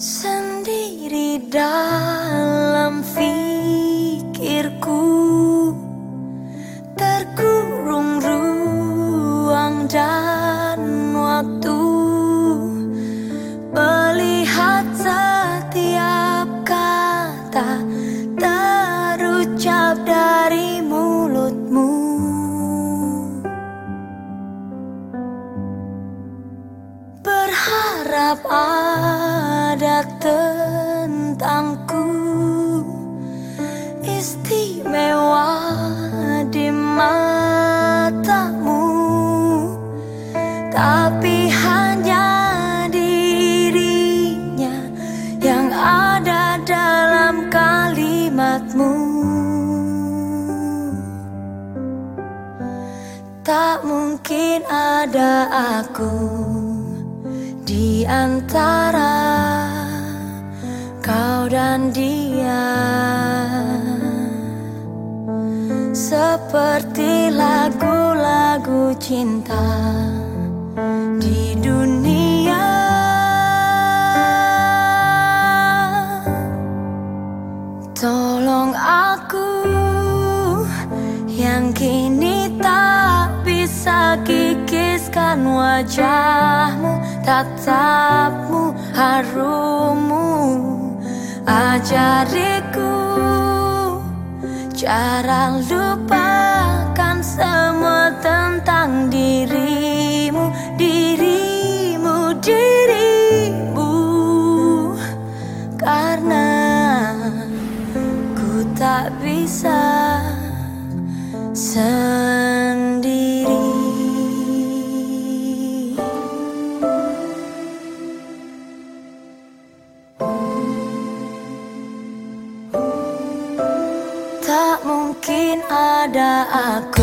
Sendiri dalam fikirku. Terkurung ruang dan waktu. Berharap ada tentangku. Istimewa di matamu. Tapi hanya dirinya Yang ada dalam kalimatmu. Tak mungkin ada aku di antara kau dan dia Seperti lagu-lagu cinta kikiskan wajahmu tatapmu harummu ajariku cara lupakan semua tentang dirimu dirimu dirimu. Karena ku tak bisa mungkin ada aku